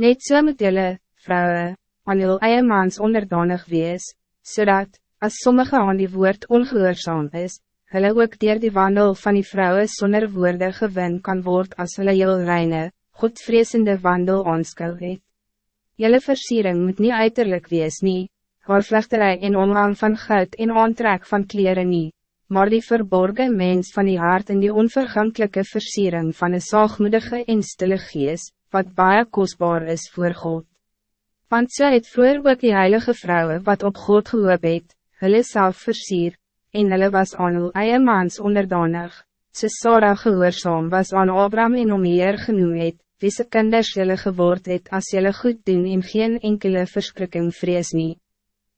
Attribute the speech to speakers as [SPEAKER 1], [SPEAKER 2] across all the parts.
[SPEAKER 1] Net so moet jylle, vrouwe, aan jyl eie mans onderdanig wees, zodat, als sommige aan die woord ongehoorzaam is, hulle ook dier die wandel van die vrouwen zonder woorde gewin kan word als hulle jyl reine, godvreesende wandel aanskou het. Jylle versiering moet niet uiterlijk wees nie, haar vlechterij en omgang van goud en aantrek van kleren nie, maar die verborgen mens van die hart en die onvergankelijke versiering van een zaagmoedige en stille gees, wat baie kostbaar is voor God. Want sy het vroeger ook die heilige vrouwen wat op God gehoop het, hulle self versier, en hulle was aan hul eie mans onderdanig, sy Sarah gehoorzaam was aan Abraham en om Heer genoem het, wie sy kinders julle geword het as julle goed doen en geen enkele verschrikking vrees nie.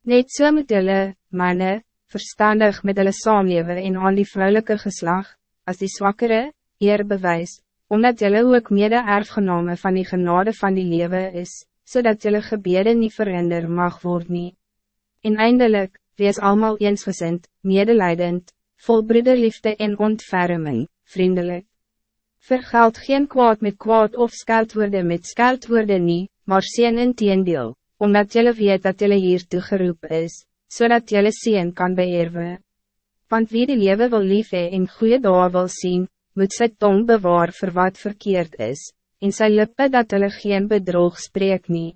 [SPEAKER 1] Net so moet julle, manne, verstandig met hulle saamlewe en aan die vrouwelijke geslag, als die zwakkere, eer bewys, omdat jullie ook mede erfgename van die genade van die lewe is, zodat jullie gebeden niet verhinder mag worden. En eindelijk, wees allemaal eensgezind, medelijdend, vol broederliefde en ontferming, vriendelijk. Vergeld geen kwaad met kwaad of scheldwoorde met scheldwoorde niet, maar sien in teendeel, omdat jullie weet dat jullie hier toegeroep is zodat jelle zien kan beërven. Want wie die lewe wil lief en goede dae wil zien, moet sy tong bewaar voor wat verkeerd is, en sy lippe dat hulle geen bedrog spreek nie.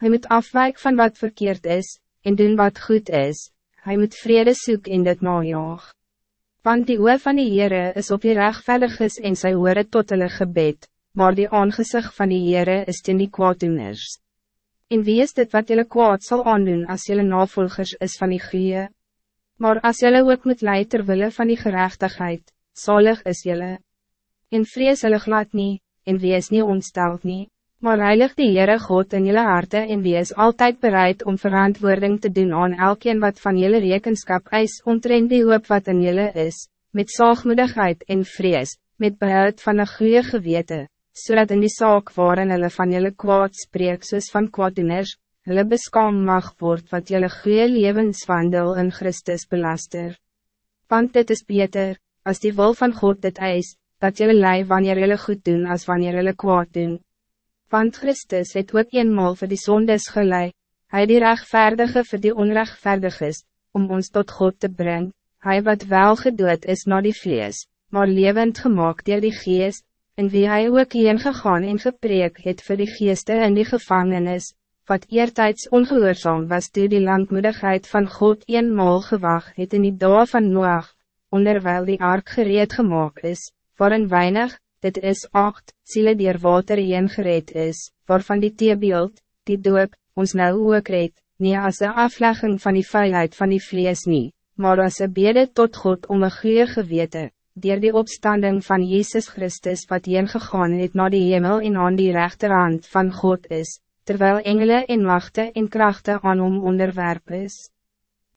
[SPEAKER 1] Hy moet afwijk van wat verkeerd is, en doen wat goed is, hij moet vrede soek en dit najaag. Want die oor van die Heere is op die rechtvaardiges en sy oore tot hulle gebed, maar die aangezicht van die Heere is ten die kwaaddoeners. En wie is dit wat jullie kwaad zal aandoen als jullie navolgers is van die goeie? Maar als jullie ook moet leid terwille van die gerechtigheid, zalig is jullie. En vrees hulle glad nie, en wees nie ontsteld nie, maar heilig die Heere God in jullie harte en wees altijd bereid om verantwoording te doen aan elkeen wat van jullie rekenskap eis ontrend die hoop wat in jullie is, met zaagmoedigheid en vrees, met behoud van een goede gewete, zodat in die zaak waarin hulle van jullie kwaad spreek soos van kwaaddoeners, hulle beskaam mag word wat jullie goede levenswandel in Christus belaster. Want dit is beter, als die wil van God dit eis, dat jullie lei wanneer jullie goed doen als wanneer jullie kwaad doen. Want Christus het ook eenmaal vir die zondes gelei, hy die rechtvaardige vir die onrechtvaardiges, om ons tot God te brengen. hij wat wel gedood is na die vlees, maar levend gemaakt door die geest, en wie hij ook heen gegaan en gepreek het vir die geeste in die gevangenis, wat eertijds ongehoorzaam was toe die langmoedigheid van God eenmaal gewag het in die dag van Noach, onderwijl die ark gereed gemaakt is, waarin weinig, dit is acht, ziele die water heen gereed is, waarvan die teebeeld, die doop, ons nou ook reed, nie as een aflegging van die veiligheid van die vlees nie, maar as een bede tot God om een goede gewete, dier die opstanding van Jezus Christus wat gegaan het naar die hemel en aan die rechterhand van God is, terwijl engelen en machten en krachten aan hom onderwerp is.